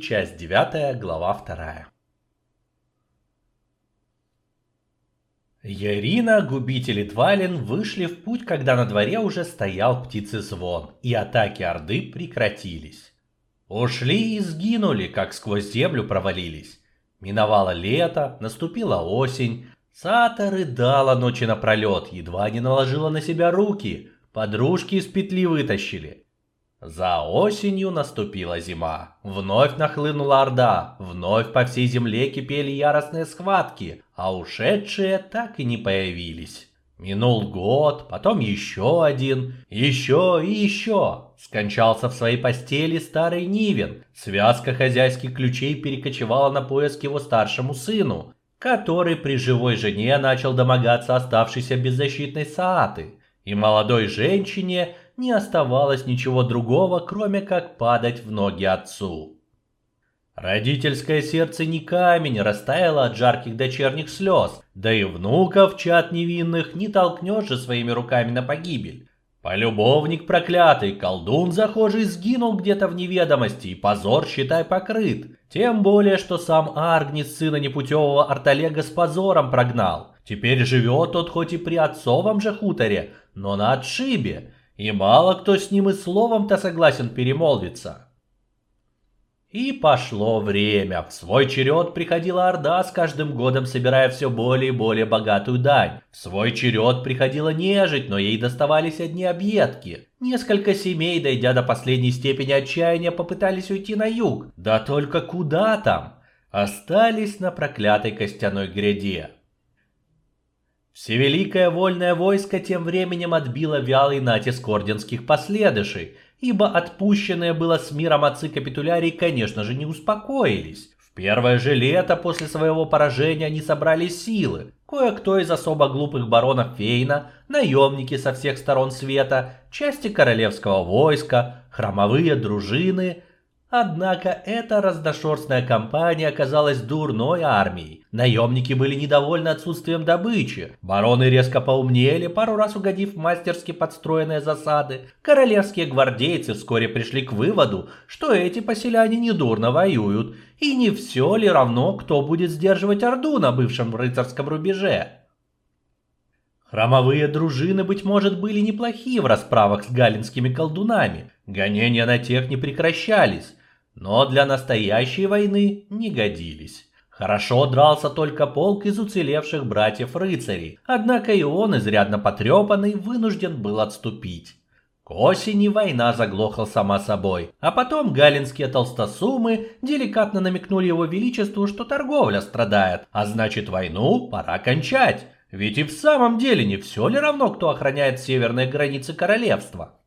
Часть 9, глава 2. Ярина, губитель и Двалин вышли в путь, когда на дворе уже стоял птицезвон, и атаки Орды прекратились. Ушли и сгинули, как сквозь землю провалились. Миновало лето, наступила осень. Сата рыдала ночи напролет, едва не наложила на себя руки. Подружки из петли вытащили. За осенью наступила зима. Вновь нахлынула Орда, вновь по всей земле кипели яростные схватки, а ушедшие так и не появились. Минул год, потом еще один, еще и еще. Скончался в своей постели старый Нивен. Связка хозяйских ключей перекочевала на поиск его старшему сыну, который при живой жене начал домогаться оставшейся беззащитной Сааты. И молодой женщине – не оставалось ничего другого, кроме как падать в ноги отцу. Родительское сердце не камень растаяло от жарких дочерних слез, да и внуков, чад невинных, не толкнешь же своими руками на погибель. Полюбовник проклятый, колдун захожий сгинул где-то в неведомости, и позор, считай, покрыт. Тем более, что сам Аргнис сына непутевого Арталега с позором прогнал. Теперь живет тот хоть и при отцовом же хуторе, но на отшибе, и мало кто с ним и словом-то согласен перемолвиться. И пошло время. В свой черед приходила Орда, с каждым годом собирая все более и более богатую дань. В свой черед приходила нежить, но ей доставались одни объедки. Несколько семей, дойдя до последней степени отчаяния, попытались уйти на юг. Да только куда там? Остались на проклятой костяной гряде. Всевеликое вольное войско тем временем отбило вялый натиск орденских последующих, ибо отпущенные было с миром отцы капитулярий, конечно же, не успокоились. В первое же лето после своего поражения они собрали силы. Кое-кто из особо глупых баронов Фейна, наемники со всех сторон света, части королевского войска, хромовые дружины – Однако эта раздошерстная компания оказалась дурной армией. Наемники были недовольны отсутствием добычи. Бароны резко поумнели, пару раз угодив в мастерски подстроенные засады. Королевские гвардейцы вскоре пришли к выводу, что эти поселяне недурно воюют. И не все ли равно, кто будет сдерживать Орду на бывшем рыцарском рубеже. Хромовые дружины, быть может, были неплохие в расправах с галинскими колдунами. Гонения на тех не прекращались но для настоящей войны не годились. Хорошо дрался только полк из уцелевших братьев-рыцарей, однако и он, изрядно потрепанный, вынужден был отступить. К осени война заглохла сама собой, а потом галинские толстосумы деликатно намекнули его величеству, что торговля страдает, а значит войну пора кончать. Ведь и в самом деле не все ли равно, кто охраняет северные границы королевства?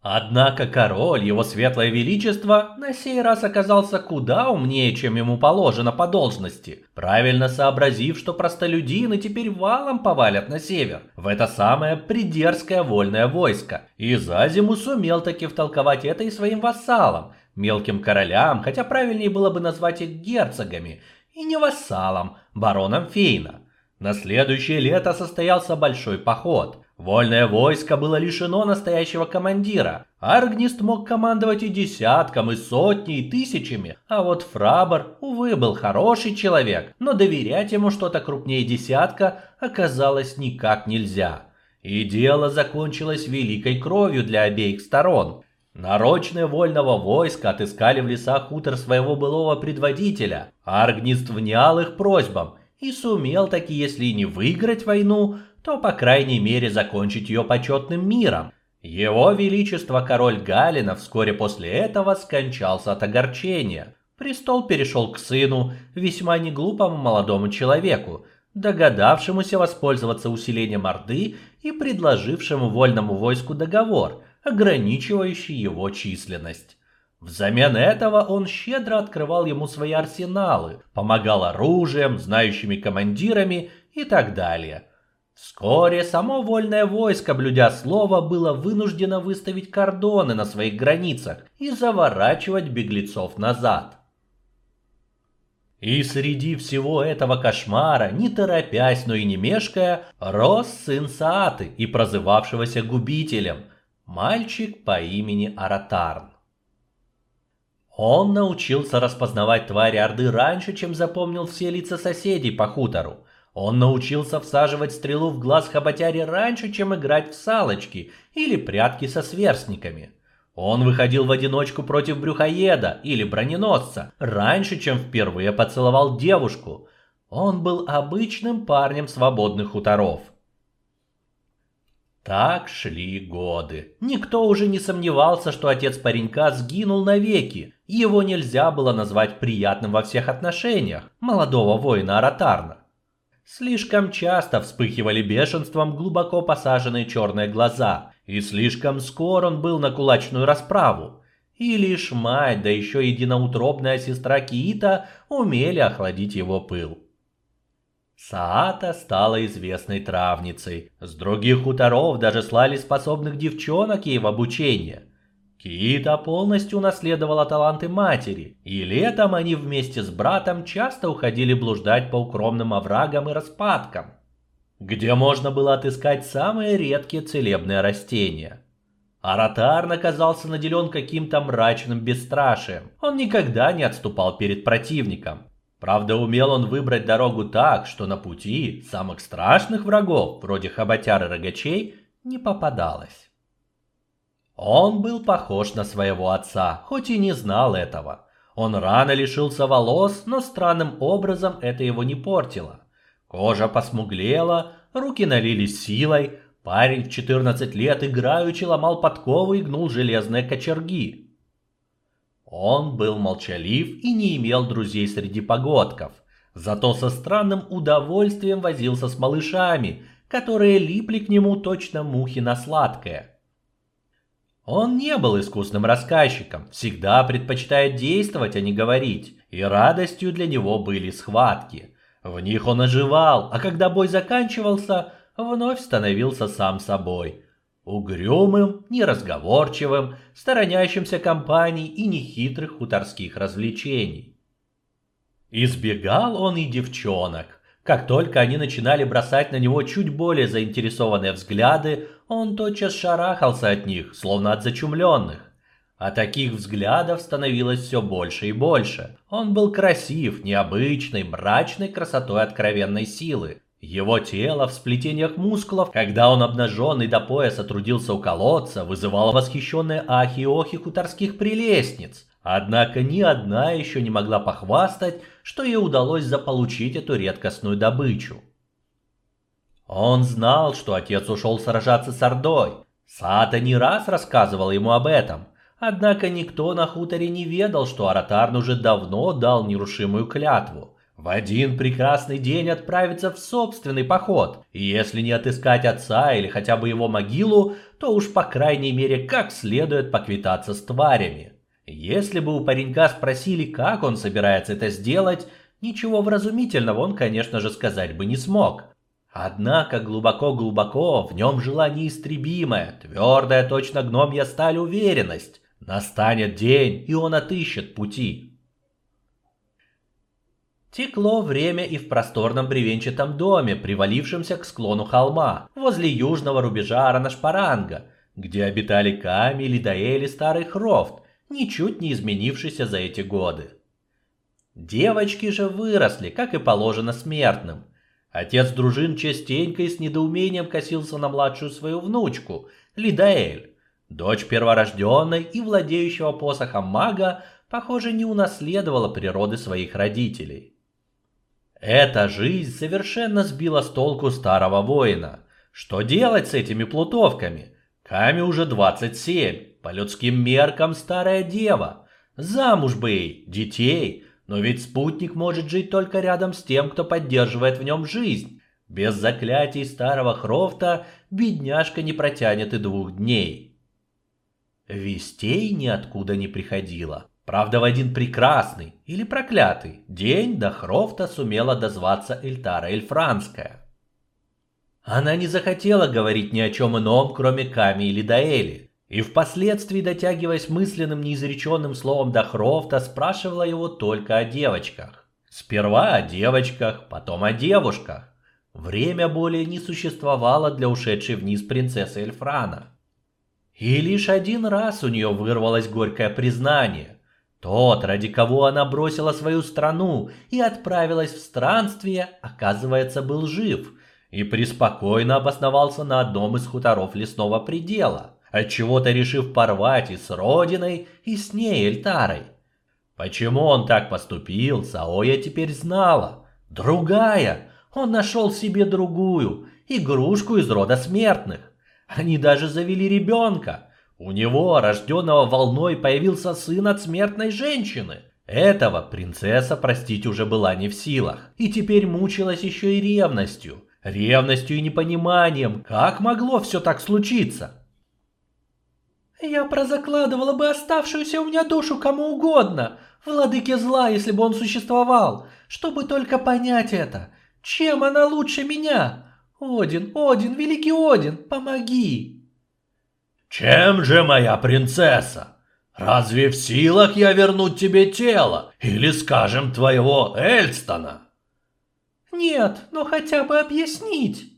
Однако король, его светлое величество, на сей раз оказался куда умнее, чем ему положено по должности, правильно сообразив, что простолюдины теперь валом повалят на север, в это самое придерзкое вольное войско, и за зиму сумел таки втолковать это и своим вассалам, мелким королям, хотя правильнее было бы назвать их герцогами, и не вассалам, баронам Фейна. На следующее лето состоялся большой поход – Вольное войско было лишено настоящего командира. Аргнист мог командовать и десятком, и сотней, и тысячами. А вот Фрабор, увы, был хороший человек, но доверять ему что-то крупнее десятка оказалось никак нельзя. И дело закончилось великой кровью для обеих сторон. Нарочные вольного войска отыскали в лесах хутор своего былого предводителя. Аргнист внял их просьбам и сумел таки, если не выиграть войну, то, по крайней мере, закончить ее почетным миром. Его Величество король Галина вскоре после этого скончался от огорчения. Престол перешел к сыну, весьма неглупому молодому человеку, догадавшемуся воспользоваться усилением Орды и предложившему вольному войску договор, ограничивающий его численность. Взамен этого он щедро открывал ему свои арсеналы, помогал оружием, знающими командирами и так далее. Вскоре само вольное войско, блюдя слово, было вынуждено выставить кордоны на своих границах и заворачивать беглецов назад. И среди всего этого кошмара, не торопясь, но и не мешкая, рос сын Сааты и прозывавшегося губителем, мальчик по имени Аратарн. Он научился распознавать твари Орды раньше, чем запомнил все лица соседей по хутору. Он научился всаживать стрелу в глаз хоботяре раньше, чем играть в салочки или прятки со сверстниками. Он выходил в одиночку против брюхоеда или броненосца раньше, чем впервые поцеловал девушку. Он был обычным парнем свободных хуторов. Так шли годы. Никто уже не сомневался, что отец паренька сгинул навеки. Его нельзя было назвать приятным во всех отношениях, молодого воина Аратарна. Слишком часто вспыхивали бешенством глубоко посаженные черные глаза, и слишком скоро он был на кулачную расправу. И лишь мать, да еще единоутробная сестра Киита умели охладить его пыл. Саата стала известной травницей. С других хуторов даже слали способных девчонок ей в обучение. Кита полностью унаследовала таланты матери, и летом они вместе с братом часто уходили блуждать по укромным оврагам и распадкам, где можно было отыскать самые редкие целебные растения. Аратар оказался наделен каким-то мрачным бесстрашием. Он никогда не отступал перед противником. Правда, умел он выбрать дорогу так, что на пути самых страшных врагов, вроде хоботяр и рогачей, не попадалось. Он был похож на своего отца, хоть и не знал этого. Он рано лишился волос, но странным образом это его не портило. Кожа посмуглела, руки налились силой, парень в 14 лет играючи ломал подковы и гнул железные кочерги. Он был молчалив и не имел друзей среди погодков, зато со странным удовольствием возился с малышами, которые липли к нему точно мухи на сладкое. Он не был искусным рассказчиком, всегда предпочитая действовать, а не говорить, и радостью для него были схватки. В них он оживал, а когда бой заканчивался, вновь становился сам собой – Угрюмым, неразговорчивым, сторонящимся компаний и нехитрых хуторских развлечений. Избегал он и девчонок. Как только они начинали бросать на него чуть более заинтересованные взгляды, он тотчас шарахался от них, словно от зачумленных. А таких взглядов становилось все больше и больше. Он был красив, необычной, мрачной красотой откровенной силы. Его тело в сплетениях мускулов, когда он обнаженный до пояса трудился у колодца, вызывало восхищенные ахи и охи хуторских прелестниц. Однако ни одна еще не могла похвастать, что ей удалось заполучить эту редкостную добычу. Он знал, что отец ушел сражаться с Ордой. Сата не раз рассказывал ему об этом. Однако никто на хуторе не ведал, что Аратарн уже давно дал нерушимую клятву – в один прекрасный день отправиться в собственный поход, и если не отыскать отца или хотя бы его могилу, то уж по крайней мере как следует поквитаться с тварями. Если бы у паренька спросили, как он собирается это сделать, ничего вразумительного он, конечно же, сказать бы не смог. Однако глубоко-глубоко в нем жила неистребимая, твердая точно гномья сталь уверенность. Настанет день, и он отыщет пути. Текло время и в просторном бревенчатом доме, привалившемся к склону холма, возле южного рубежа Аранашпаранга, где обитали Ками, Лидаэль Старый Хрофт, ничуть не изменившийся за эти годы. Девочки же выросли, как и положено смертным. Отец дружин частенько и с недоумением косился на младшую свою внучку, Лидаэль. Дочь перворожденной и владеющего посохом мага, похоже, не унаследовала природы своих родителей. Эта жизнь совершенно сбила с толку старого воина. Что делать с этими плутовками? Каме уже 27, по людским меркам старая дева. Замуж бы ей, детей, но ведь спутник может жить только рядом с тем, кто поддерживает в нем жизнь. Без заклятий старого Хрофта бедняжка не протянет и двух дней. Вестей ниоткуда не приходило. Правда, в один прекрасный или проклятый день до Хрофта сумела дозваться Эльтара Эльфранская. Она не захотела говорить ни о чем ином, кроме Ками или Даэли, и впоследствии, дотягиваясь мысленным неизреченным словом до Хрофта, спрашивала его только о девочках. Сперва о девочках, потом о девушках. Время более не существовало для ушедшей вниз принцессы Эльфрана. И лишь один раз у нее вырвалось горькое признание. Тот, ради кого она бросила свою страну и отправилась в странствие, оказывается, был жив и преспокойно обосновался на одном из хуторов лесного предела, отчего-то решив порвать и с родиной, и с ней Эльтарой. Почему он так поступил, Саоя теперь знала. Другая. Он нашел себе другую, игрушку из рода смертных. Они даже завели ребенка. У него, рожденного волной, появился сын от смертной женщины. Этого принцесса простить уже была не в силах. И теперь мучилась еще и ревностью. Ревностью и непониманием, как могло все так случиться. «Я прозакладывала бы оставшуюся у меня душу кому угодно, владыке зла, если бы он существовал, чтобы только понять это. Чем она лучше меня? Один, Один, великий Один, помоги!» «Чем же моя принцесса? Разве в силах я вернуть тебе тело? Или, скажем, твоего Эльстона?» «Нет, но хотя бы объяснить!»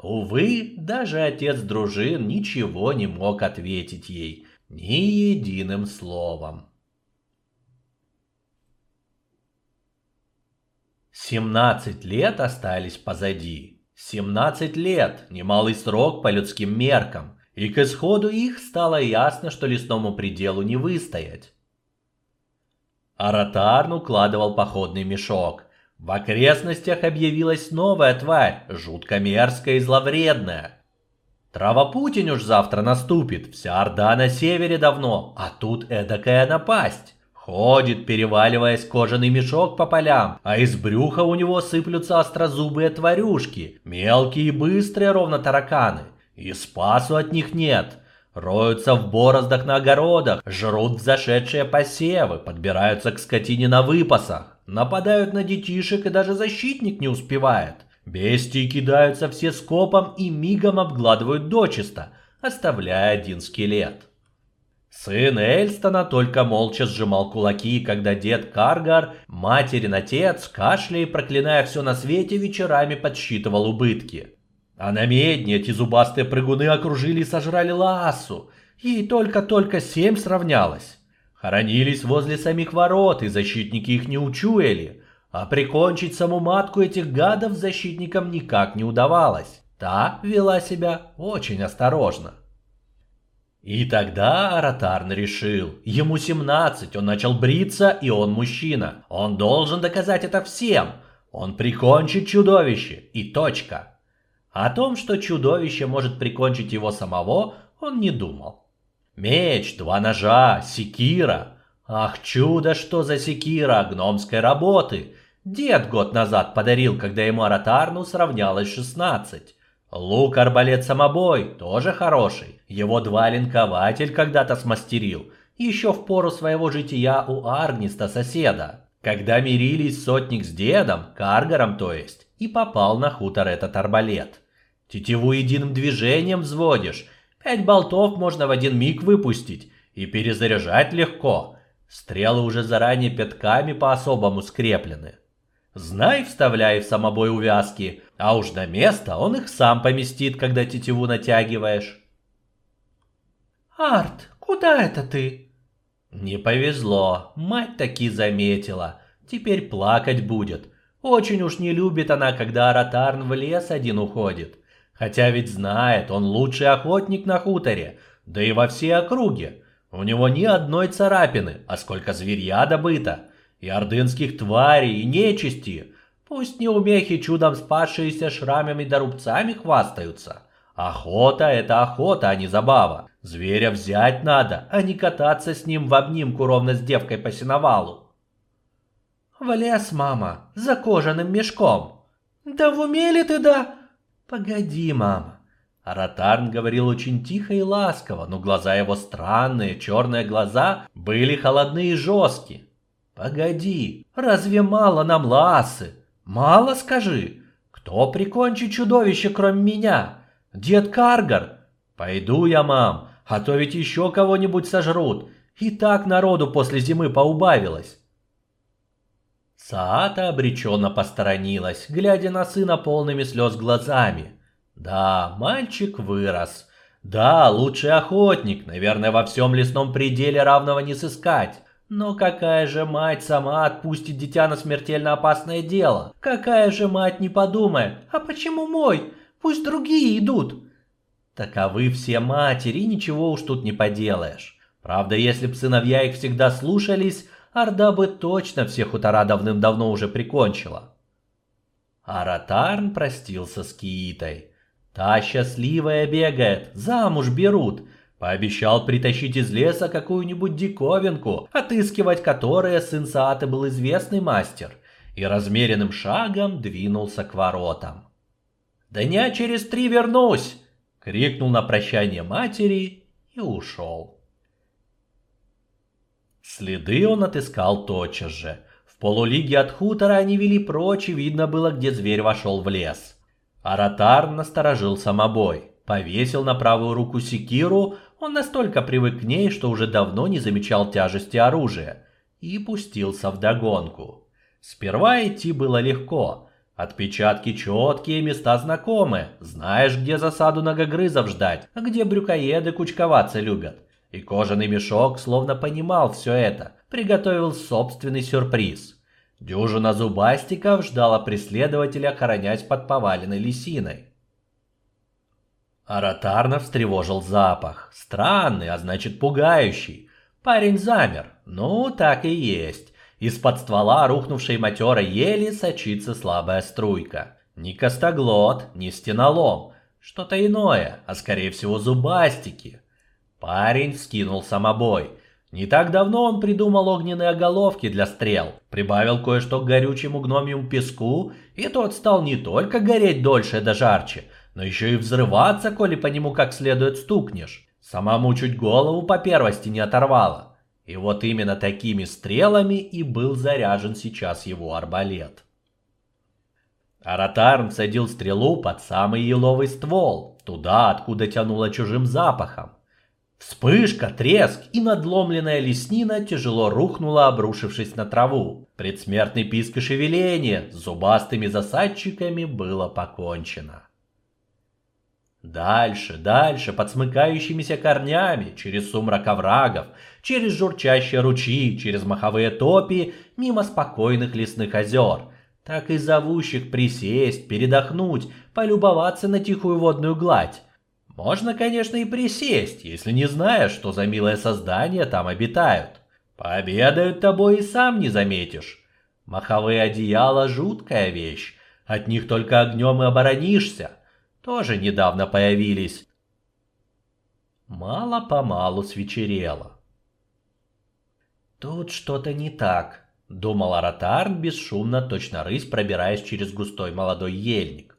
Увы, даже отец дружин ничего не мог ответить ей, ни единым словом. Семнадцать лет остались позади. Семнадцать лет – немалый срок по людским меркам, и к исходу их стало ясно, что лесному пределу не выстоять. Аратарн укладывал походный мешок. В окрестностях объявилась новая тварь, жутко мерзкая и зловредная. Травопутень уж завтра наступит, вся Орда на севере давно, а тут эдакая напасть. Ходит, переваливаясь кожаный мешок по полям, а из брюха у него сыплются острозубые тварюшки, мелкие и быстрые, ровно тараканы. И спасу от них нет. Роются в бороздах на огородах, жрут взошедшие посевы, подбираются к скотине на выпасах, нападают на детишек и даже защитник не успевает. Бестии кидаются все скопом и мигом обгладывают дочисто, оставляя один скелет. Сын Эльстона только молча сжимал кулаки, когда дед Каргар, материн отец, кашляя и проклиная все на свете, вечерами подсчитывал убытки. А на медне эти зубастые прыгуны окружили и сожрали Лаасу. Ей только-только семь сравнялось. Хоронились возле самих ворот, и защитники их не учуяли. А прикончить саму матку этих гадов защитникам никак не удавалось. Та вела себя очень осторожно. И тогда Аратарн решил, ему 17, он начал бриться, и он мужчина. Он должен доказать это всем. Он прикончит чудовище, и точка. О том, что чудовище может прикончить его самого, он не думал. Меч, два ножа, секира. Ах, чудо, что за секира гномской работы. Дед год назад подарил, когда ему Аратарну сравнялось 16. Лук-арбалет-самобой тоже хороший. Его два линкователь когда-то смастерил. Еще в пору своего жития у Аргниста соседа. Когда мирились сотник с дедом, Каргаром то есть, и попал на хутор этот арбалет. Тетиву единым движением взводишь. Пять болтов можно в один миг выпустить. И перезаряжать легко. Стрелы уже заранее пятками по-особому скреплены. Знай, вставляй в самобой увязки, а уж на место он их сам поместит, когда тетиву натягиваешь. «Арт, куда это ты?» Не повезло, мать таки заметила. Теперь плакать будет. Очень уж не любит она, когда Аратарн в лес один уходит. Хотя ведь знает, он лучший охотник на хуторе, да и во всей округе. У него ни одной царапины, а сколько зверья добыто и ордынских тварей, и нечисти. Пусть неумехи чудом спасшиеся шрамами да рубцами хвастаются. Охота — это охота, а не забава. Зверя взять надо, а не кататься с ним в обнимку ровно с девкой по сеновалу. В лес, мама, за кожаным мешком. Да в уме ты, да? Погоди, мама. Аратарн говорил очень тихо и ласково, но глаза его странные, черные глаза были холодные и жесткие. Погоди, разве мало нам Лаасы? Мало скажи. Кто прикончит чудовище, кроме меня? Дед Каргар? Пойду я, мам, а то ведь еще кого-нибудь сожрут. И так народу после зимы поубавилось. Саата обреченно посторонилась, глядя на сына полными слез глазами. Да, мальчик вырос. Да, лучший охотник, наверное, во всем лесном пределе равного не сыскать. Но какая же мать сама отпустит дитя на смертельно опасное дело? Какая же мать не подумает, а почему мой? Пусть другие идут. Таковы все матери, ничего уж тут не поделаешь. Правда, если б сыновья их всегда слушались, Орда бы точно все хутора давным-давно уже прикончила. Аратарн простился с Киитой. Та счастливая бегает, замуж берут – Пообещал притащить из леса какую-нибудь диковинку, отыскивать которое сын Сааты был известный мастер, и размеренным шагом двинулся к воротам. «Дня через три вернусь!» — крикнул на прощание матери и ушел. Следы он отыскал тотчас же. В полулиге от хутора они вели прочь, и видно было, где зверь вошел в лес. Аратар насторожил самобой, повесил на правую руку секиру, он настолько привык к ней, что уже давно не замечал тяжести оружия, и пустился в догонку. Сперва идти было легко. Отпечатки четкие, места знакомые. Знаешь, где засаду ногогрызов ждать, а где брюкоеды кучковаться любят. И кожаный мешок словно понимал все это, приготовил собственный сюрприз. Дюжина зубастиков ждала преследователя, хоронясь под поваленной лисиной. Аратарна встревожил запах. Странный, а значит пугающий. Парень замер. Ну, так и есть. Из-под ствола рухнувшей матерой ели сочится слабая струйка. Ни костоглот, ни стенолом. Что-то иное, а скорее всего зубастики. Парень вскинул самобой. Не так давно он придумал огненные оголовки для стрел, прибавил кое-что к горючему гномьему песку, и тот стал не только гореть дольше да жарче, но еще и взрываться, коли по нему как следует стукнешь. Самому чуть голову по первости не оторвало. И вот именно такими стрелами и был заряжен сейчас его арбалет. Аратарн садил стрелу под самый еловый ствол, туда, откуда тянуло чужим запахом. Вспышка, треск и надломленная леснина тяжело рухнула, обрушившись на траву. Предсмертный писк и шевеление с зубастыми засадчиками было покончено. Дальше, дальше, под смыкающимися корнями, через сумрак оврагов, через журчащие ручьи, через маховые топи, мимо спокойных лесных озер, так и зовущих присесть, передохнуть, полюбоваться на тихую водную гладь. Можно, конечно, и присесть, если не знаешь, что за милое создание там обитают. Пообедают тобой и сам не заметишь. Маховые одеяла – жуткая вещь, от них только огнем и оборонишься тоже недавно появились. Мало-помалу свечерело. «Тут что-то не так», — думал Аратарн бесшумно, точно рысь, пробираясь через густой молодой ельник.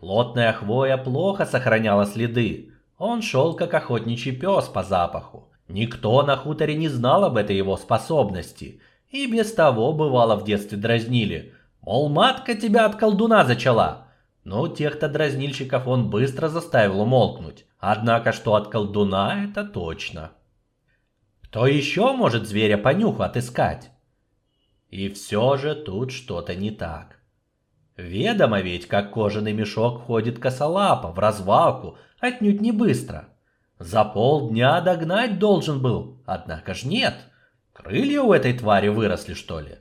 Плотная хвоя плохо сохраняла следы. Он шел, как охотничий пес по запаху. Никто на хуторе не знал об этой его способности. И без того, бывало, в детстве дразнили. Мол, матка тебя от колдуна зачала. Но тех-то дразнильщиков он быстро заставил умолкнуть. Однако, что от колдуна, это точно. Кто еще может зверя по нюху отыскать? И все же тут что-то не так. Ведомо ведь, как кожаный мешок ходит косолапо, в развалку, отнюдь не быстро. За полдня догнать должен был, однако ж нет. Крылья у этой твари выросли, что ли?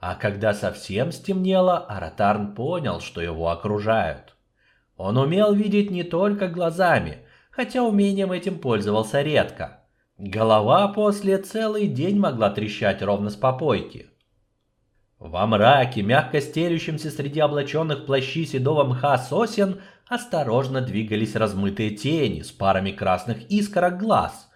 А когда совсем стемнело, Аратарн понял, что его окружают. Он умел видеть не только глазами, хотя умением этим пользовался редко. Голова после целый день могла трещать ровно с попойки. Во мраке, мягко стелющемся среди облаченных плащи седого мха сосен, осторожно двигались размытые тени с парами красных искорок глаз.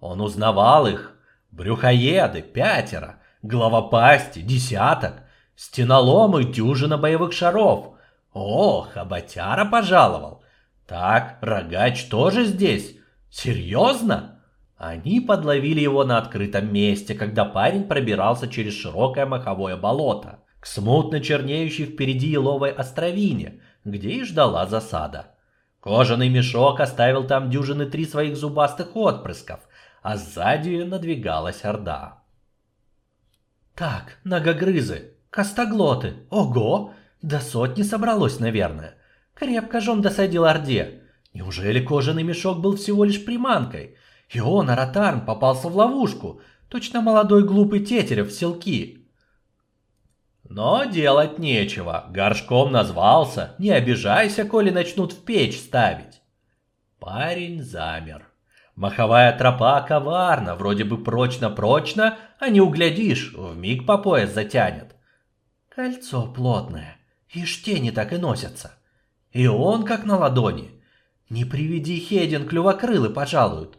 Он узнавал их. Брюхоеды, пятеро, Глава пасти, десяток, стеноломы, дюжина боевых шаров. О, хоботяра пожаловал. Так, рогач тоже здесь? Серьезно? Они подловили его на открытом месте, когда парень пробирался через широкое маховое болото, к смутно чернеющей впереди еловой островине, где и ждала засада. Кожаный мешок оставил там дюжины три своих зубастых отпрысков, а сзади надвигалась орда. Так, ногогрызы, костоглоты, ого, до сотни собралось, наверное. Крепко же он досадил Орде. Неужели кожаный мешок был всего лишь приманкой? И он, Аратарн, попался в ловушку. Точно молодой глупый тетерев в селки. Но делать нечего. Горшком назвался. Не обижайся, коли начнут в печь ставить. Парень замер. Маховая тропа коварна, вроде бы прочно-прочно, а не углядишь, вмиг по пояс затянет. Кольцо плотное, и тени так и носятся. И он как на ладони. Не приведи Хедин, клювокрылы пожалуют.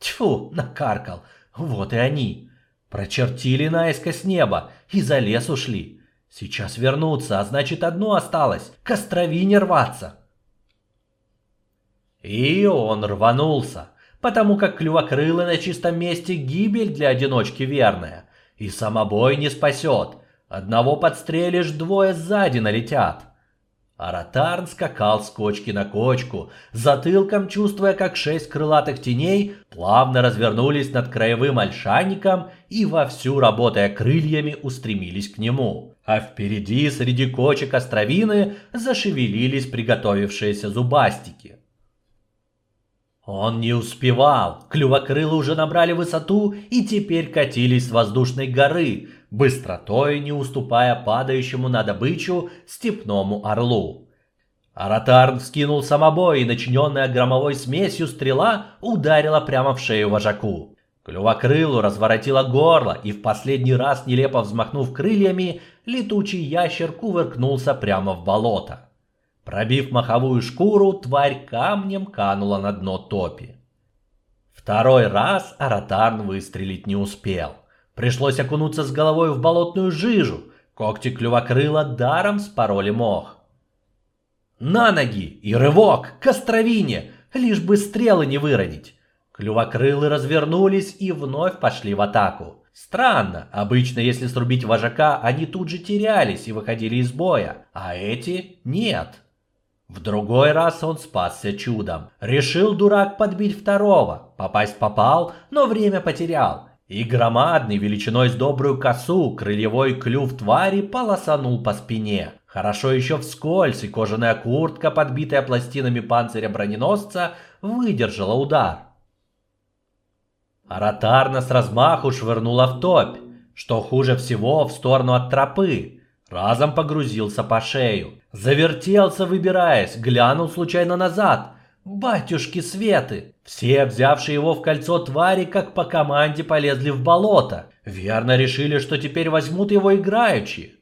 Тьфу, накаркал. Вот и они. Прочертили наискось небо и за лес ушли. Сейчас вернутся, а значит одно осталось — к островине рваться. И он рванулся, потому как клювокрылы на чистом месте гибель для одиночки верная. И самобой не спасет. Одного подстрелишь, двое сзади налетят. Аратарн скакал с кочки на кочку, затылком чувствуя, как шесть крылатых теней плавно развернулись над краевым ольшанником и вовсю работая крыльями устремились к нему. А впереди среди кочек островины зашевелились приготовившиеся зубастики. Он не успевал, клювокрылы уже набрали высоту и теперь катились с воздушной горы, быстротой не уступая падающему на добычу степному орлу. Аратарн вскинул самобой, и начиненная громовой смесью стрела ударила прямо в шею вожаку. Клювокрылу разворотило горло, и в последний раз, нелепо взмахнув крыльями, летучий ящер кувыркнулся прямо в болото. Пробив маховую шкуру, тварь камнем канула на дно топи. Второй раз Аратарн выстрелить не успел. Пришлось окунуться с головой в болотную жижу. Когти клювокрыла даром спороли мох. На ноги и рывок к островине, лишь бы стрелы не выронить. Клювокрылы развернулись и вновь пошли в атаку. Странно, обычно если срубить вожака, они тут же терялись и выходили из боя, а эти нет. В другой раз он спасся чудом. Решил дурак подбить второго. Попасть попал, но время потерял. И громадный, величиной с добрую косу, крыльевой клюв твари полосанул по спине. Хорошо еще вскользь, и кожаная куртка, подбитая пластинами панциря броненосца, выдержала удар. Аратарна с размаху швырнула в топь, что хуже всего в сторону от тропы. Разом погрузился по шею. Завертелся, выбираясь, глянул случайно назад. Батюшки Светы! Все, взявшие его в кольцо твари, как по команде полезли в болото. Верно решили, что теперь возьмут его играючи.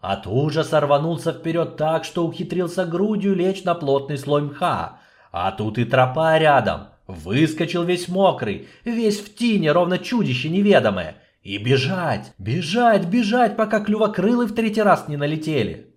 От ужаса рванулся вперед так, что ухитрился грудью лечь на плотный слой мха. А тут и тропа рядом. Выскочил весь мокрый, весь в тине, ровно чудище неведомое. И бежать, бежать, бежать, пока клювокрылы в третий раз не налетели.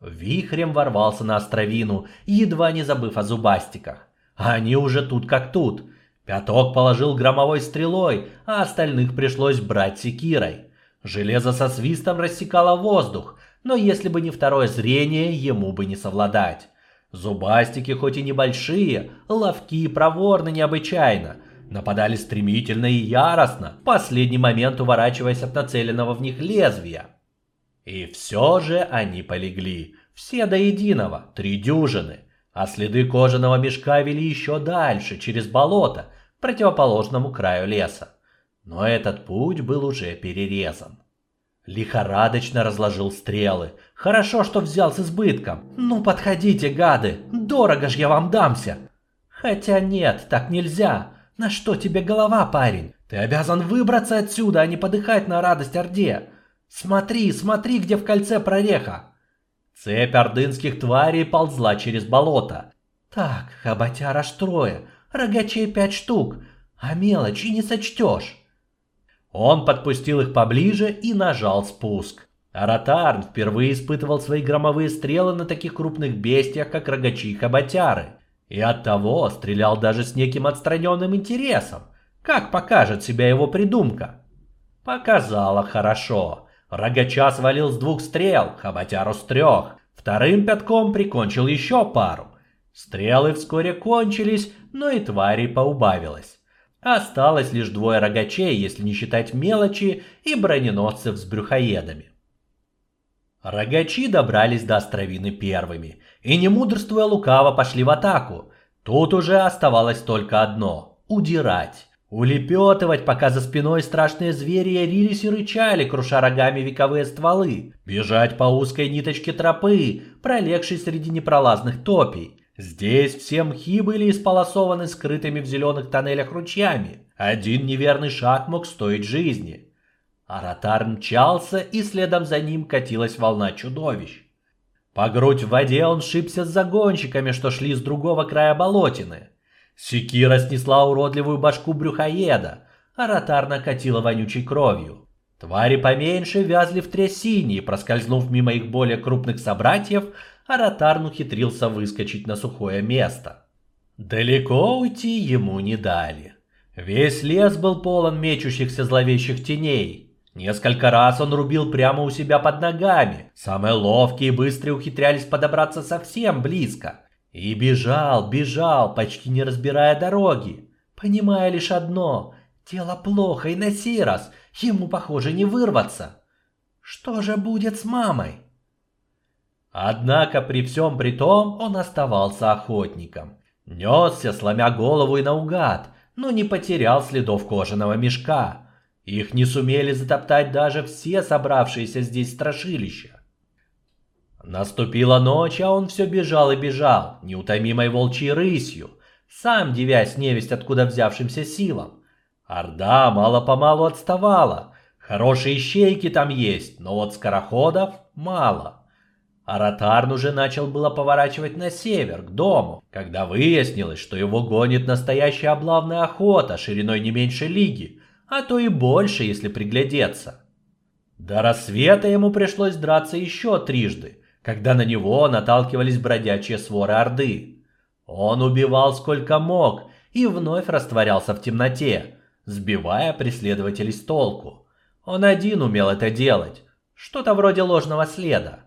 Вихрем ворвался на островину, едва не забыв о зубастиках. Они уже тут как тут. Пяток положил громовой стрелой, а остальных пришлось брать секирой. Железо со свистом рассекало воздух, но если бы не второе зрение, ему бы не совладать. Зубастики хоть и небольшие, ловки и проворны необычайно, Нападали стремительно и яростно, в последний момент уворачиваясь от нацеленного в них лезвия. И все же они полегли, все до единого, три дюжины, а следы кожаного мешка вели еще дальше, через болото, к противоположному краю леса. Но этот путь был уже перерезан. Лихорадочно разложил стрелы. Хорошо, что взял с избытком. Ну, подходите, гады, дорого ж я вам дамся. Хотя нет, так нельзя. На что тебе голова, парень? Ты обязан выбраться отсюда, а не подыхать на радость Орде. Смотри, смотри, где в кольце прореха. Цепь ордынских тварей ползла через болото. Так, хоботяра аж рогачей пять штук, а мелочи не сочтешь. Он подпустил их поближе и нажал спуск. Аратарн впервые испытывал свои громовые стрелы на таких крупных бестиях, как рогачи и хоботяры. И оттого стрелял даже с неким отстраненным интересом. Как покажет себя его придумка? Показала хорошо. Рогача свалил с двух стрел, хоботяру с трех. Вторым пятком прикончил еще пару. Стрелы вскоре кончились, но и тварей поубавилось. Осталось лишь двое рогачей, если не считать мелочи, и броненосцев с брюхоедами. Рогачи добрались до островины первыми и, не мудрствуя лукаво, пошли в атаку. Тут уже оставалось только одно – удирать. Улепетывать, пока за спиной страшные звери ярились и рычали, круша рогами вековые стволы. Бежать по узкой ниточке тропы, пролегшей среди непролазных топий. Здесь все мхи были исполосованы скрытыми в зеленых тоннелях ручьями. Один неверный шаг мог стоить жизни. Аратар мчался, и следом за ним катилась волна чудовищ. По грудь в воде он шибся с загонщиками, что шли с другого края болотины. Секира снесла уродливую башку брюхоеда, а ротар накатила вонючей кровью. Твари поменьше вязли в трясине, проскользнув мимо их более крупных собратьев, Аратарн ухитрился выскочить на сухое место. Далеко уйти ему не дали. Весь лес был полон мечущихся зловещих теней. Несколько раз он рубил прямо у себя под ногами. Самые ловкие и быстрые ухитрялись подобраться совсем близко. И бежал, бежал, почти не разбирая дороги, понимая лишь одно – дело плохо, и на сей раз ему, похоже, не вырваться. Что же будет с мамой? Однако при всем при том он оставался охотником. Несся, сломя голову и наугад, но не потерял следов кожаного мешка. Их не сумели затоптать даже все собравшиеся здесь страшилища. Наступила ночь, а он все бежал и бежал, неутомимой волчьей рысью, сам девясь невесть откуда взявшимся силам. Орда мало-помалу отставала. Хорошие щейки там есть, но вот скороходов мало. Аратарн уже начал было поворачивать на север, к дому, когда выяснилось, что его гонит настоящая облавная охота шириной не меньше лиги, а то и больше, если приглядеться. До рассвета ему пришлось драться еще трижды, когда на него наталкивались бродячие своры Орды. Он убивал сколько мог и вновь растворялся в темноте, сбивая преследователей с толку. Он один умел это делать, что-то вроде ложного следа.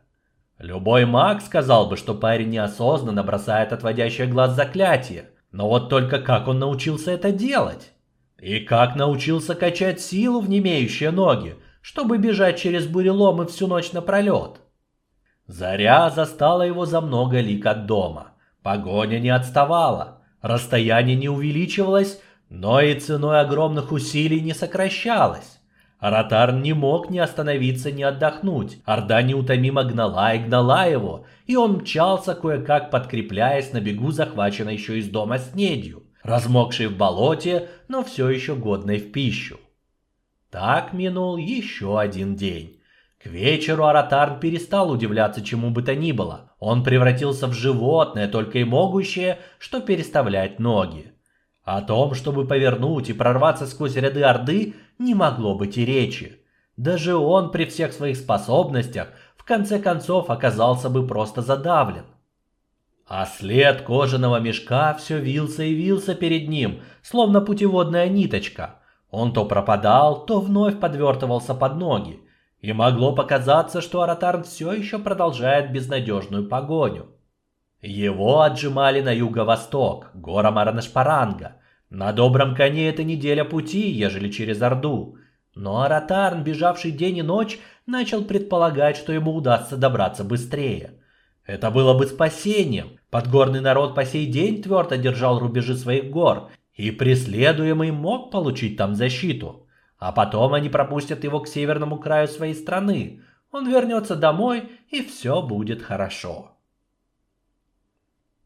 Любой маг сказал бы, что парень неосознанно бросает отводящее глаз заклятие, но вот только как он научился это делать? И как научился качать силу в немеющие ноги, чтобы бежать через буреломы всю ночь напролет? Заря застала его за много лик от дома. Погоня не отставала, расстояние не увеличивалось, но и ценой огромных усилий не сокращалось. Аратарн не мог ни остановиться, ни отдохнуть. Орда неутомимо гнала и гнала его, и он мчался кое-как подкрепляясь на бегу захваченной еще из дома снедью, размокшей в болоте, но все еще годной в пищу. Так минул еще один день. К вечеру Аратарн перестал удивляться чему бы то ни было. Он превратился в животное, только и могущее, что переставлять ноги. О том, чтобы повернуть и прорваться сквозь ряды Орды, не могло быть и речи. Даже он при всех своих способностях в конце концов оказался бы просто задавлен. А след кожаного мешка все вился и вился перед ним, словно путеводная ниточка. Он то пропадал, то вновь подвертывался под ноги, и могло показаться, что Аратарн все еще продолжает безнадежную погоню. Его отжимали на юго-восток, гора Маранашпаранга. На добром коне это неделя пути, ежели через Орду. Но Аратарн, бежавший день и ночь, начал предполагать, что ему удастся добраться быстрее. Это было бы спасением. Подгорный народ по сей день твердо держал рубежи своих гор, и преследуемый мог получить там защиту. А потом они пропустят его к северному краю своей страны. Он вернется домой, и все будет хорошо.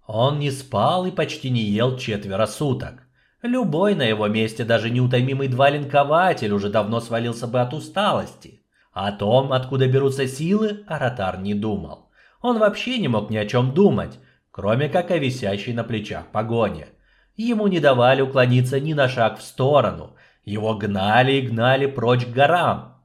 Он не спал и почти не ел четверо суток. Любой на его месте, даже неутомимый двалинкователь, уже давно свалился бы от усталости. О том, откуда берутся силы, Аратар не думал. Он вообще не мог ни о чем думать, кроме как о висящей на плечах погоне. Ему не давали уклониться ни на шаг в сторону, его гнали и гнали прочь к горам.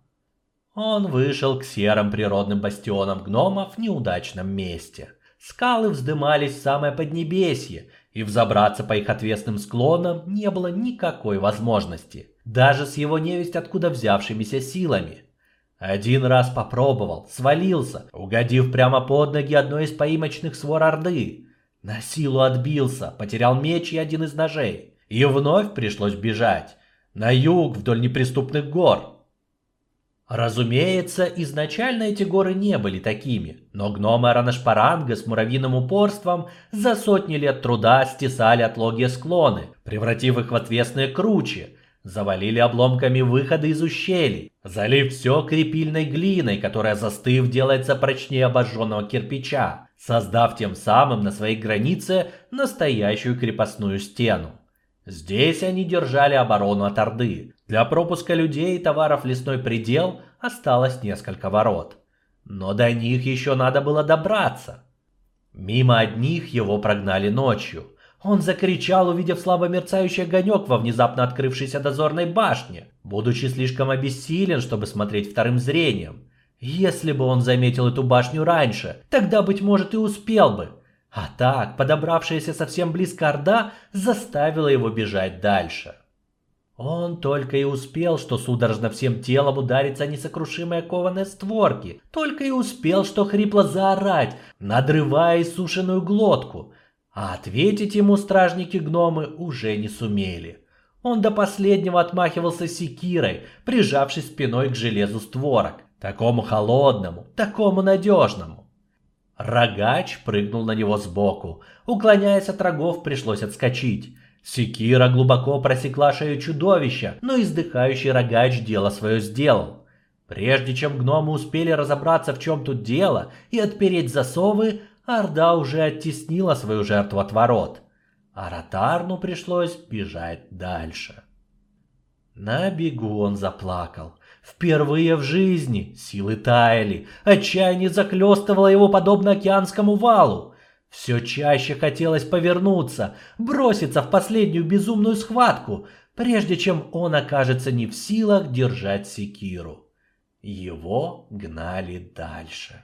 Он вышел к серым природным бастионам гномов в неудачном месте. Скалы вздымались в самое поднебесье, и взобраться по их отвесным склонам не было никакой возможности, даже с его невесть откуда взявшимися силами. Один раз попробовал, свалился, угодив прямо под ноги одной из поимочных свор Орды. На силу отбился, потерял меч и один из ножей. И вновь пришлось бежать на юг вдоль неприступных гор. Разумеется, изначально эти горы не были такими, но гномы Аранашпаранга с муравьиным упорством за сотни лет труда стесали отлогие склоны, превратив их в отвесные кручи, завалили обломками выходы из ущелий, залив все крепильной глиной, которая, застыв, делается прочнее обожженного кирпича, создав тем самым на своей границе настоящую крепостную стену. Здесь они держали оборону от Орды. Для пропуска людей и товаров лесной предел осталось несколько ворот. Но до них еще надо было добраться. Мимо одних его прогнали ночью. Он закричал, увидев слабо мерцающий огонек во внезапно открывшейся дозорной башне, будучи слишком обессилен, чтобы смотреть вторым зрением. Если бы он заметил эту башню раньше, тогда, быть может, и успел бы. А так, подобравшаяся совсем близко Орда заставила его бежать дальше. Он только и успел, что судорожно всем телом удариться о несокрушимые кованые створки. Только и успел, что хрипло заорать, надрывая сушеную глотку. А ответить ему стражники-гномы уже не сумели. Он до последнего отмахивался секирой, прижавшись спиной к железу створок. Такому холодному, такому надежному. Рогач прыгнул на него сбоку. Уклоняясь от рогов, пришлось отскочить. Секира глубоко просекла шею чудовища, но издыхающий рогач дело свое сделал. Прежде чем гномы успели разобраться, в чем тут дело, и отпереть засовы, Орда уже оттеснила свою жертву от ворот. А Ротарну пришлось бежать дальше. На бегу он заплакал. Впервые в жизни силы таяли, отчаяние заклёстывало его подобно океанскому валу. Все чаще хотелось повернуться, броситься в последнюю безумную схватку, прежде чем он окажется не в силах держать секиру. Его гнали дальше.